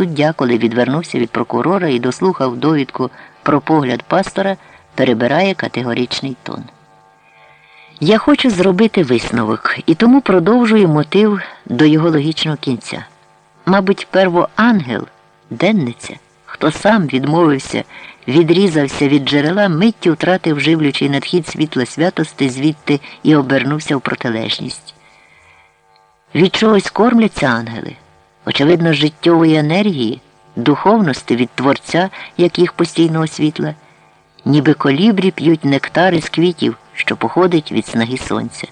суддя, коли відвернувся від прокурора і дослухав довідку про погляд пастора, перебирає категоричний тон. Я хочу зробити висновок і тому продовжую мотив до його логічного кінця. Мабуть, первоангел, денниця, хто сам відмовився, відрізався від джерела, миттю втратив живлючий надхід світла святости звідти і обернувся в протилежність. Від чогось кормляться ангели, очевидно, життєвої енергії, духовності від Творця, як їх постійного світла, ніби колібрі п'ють нектари з квітів, що походить від снаги сонця.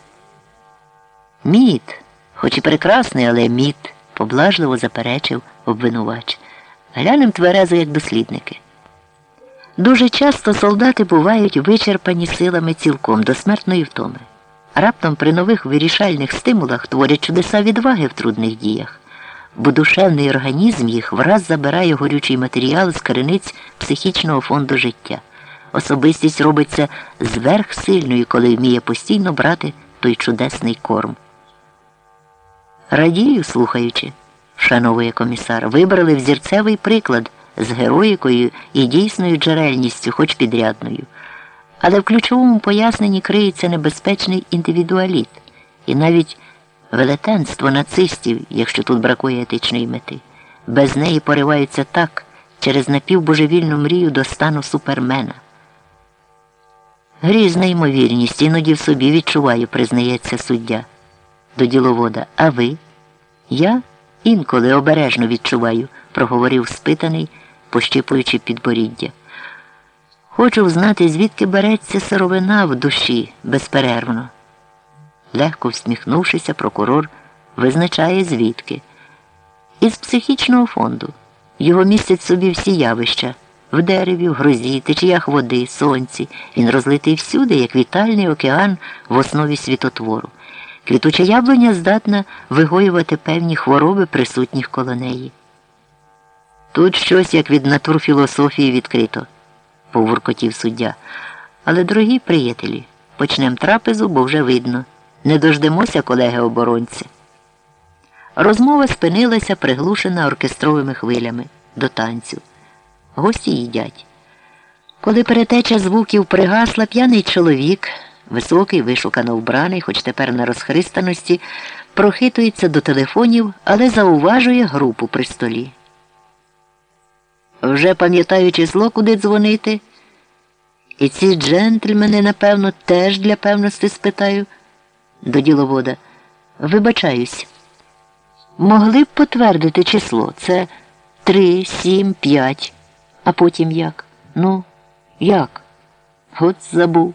Мід, хоч і прекрасний, але мід, поблажливо заперечив обвинувач. Глянем тверезо, як дослідники. Дуже часто солдати бувають вичерпані силами цілком до смертної втоми. Раптом при нових вирішальних стимулах творять чудеса відваги в трудних діях, бо душевний організм їх враз забирає горючий матеріал з криниць психічного фонду життя. Особистість робиться зверхсильною, коли вміє постійно брати той чудесний корм. Радію, слухаючи, шановує комісар, вибрали взірцевий приклад з героїкою і дійсною джерельністю, хоч підрядною. Але в ключовому поясненні криється небезпечний індивідуаліт і навіть велетенство нацистів, якщо тут бракує етичної мети. Без неї пориваються так через напівбожевільну мрію до стану супермена. Грізна ймовірність, іноді в собі відчуваю, признається суддя до діловода. А ви? Я інколи обережно відчуваю, проговорив спитаний, пощипуючи підборіддя. Хочу знати, звідки береться сировина в душі безперервно. Легко всміхнувшися, прокурор визначає звідки. Із психічного фонду. Його містять собі всі явища в дереві, в грозі, течіях води, сонці. Він розлитий всюди, як вітальний океан в основі світотвору. Квітуча яблуня здатна вигоювати певні хвороби присутніх коло неї. Тут щось, як від натурфілософії, відкрито повуркотів суддя. Але, дорогі приятелі, почнемо трапезу, бо вже видно. Не дождемося, колеги оборонці. Розмова спинилася, приглушена оркестровими хвилями до танцю. Гості їдять. Коли перетеча звуків пригасла, п'яний чоловік, високий, вишукано вбраний, хоч тепер на розхристаності, прохитується до телефонів, але зауважує групу при столі. Вже пам'ятаю число, куди дзвонити. І ці джентльмени, напевно, теж для певності спитаю до діловода. Вибачаюсь. Могли б потвердити число. Це три, сім, п'ять. А потім як? Ну, як? От забув.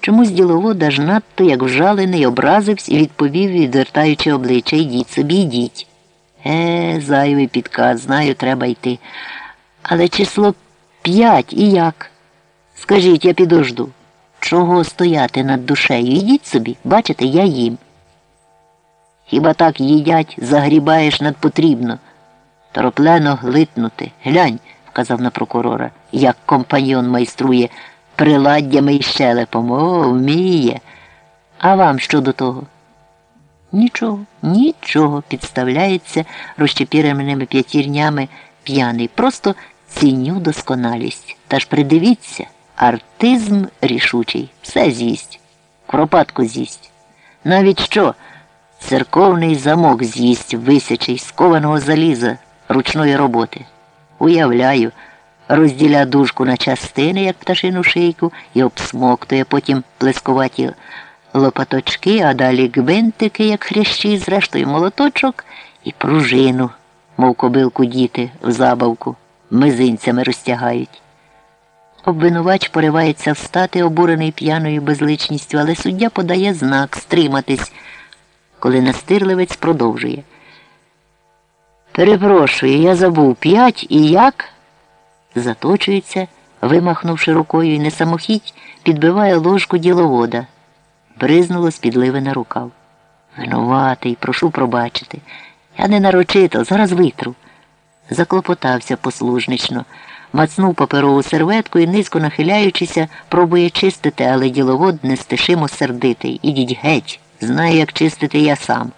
Чомусь діловода ж надто, як вжалений, образився і відповів, відвертаючи обличчя Йдіть собі, йдіть. Е, зайвий підказ, знаю, треба йти. Але число п'ять і як? Скажіть, я підожду. Чого стояти над душею? Йдіть собі, бачите, я їм. Хіба так їдять, загрібаєш надпотрібно. Тороплено глитнути. Глянь, вказав на прокурора, як компаньон майструє приладдями і щелепом. О, вміє. А вам що до того? Нічого, нічого підставляється розчепіреними п'ятірнями п'яний. Просто ціню досконалість. Та ж придивіться, артизм рішучий. Все з'їсть. Кропатку з'їсть. Навіть що? Церковний замок з'їсть висячий з кованого заліза ручної роботи. Уявляю, розділя дужку на частини, як пташину шийку, і обсмоктує потім плескуваті лопаточки, а далі гвинтики, як хрящі, зрештою молоточок, і пружину, мов кобилку діти в забавку, мизинцями розтягають. Обвинувач поривається встати, обурений п'яною безличністю, але суддя подає знак стриматись, коли настирливець продовжує. Перепрошую, я забув п'ять і як? Заточується, вимахнувши рукою і не самохідь, підбиває ложку діловода бризнуло з підливи на рукав. Винуватий, прошу пробачити. Я не нарочито, зараз витру. Заклопотався послужнично, мацнув паперову серветку і, низько нахиляючися, пробує чистити, але діловод нестишимо сердитий. Ідіть геть, знаю, як чистити я сам.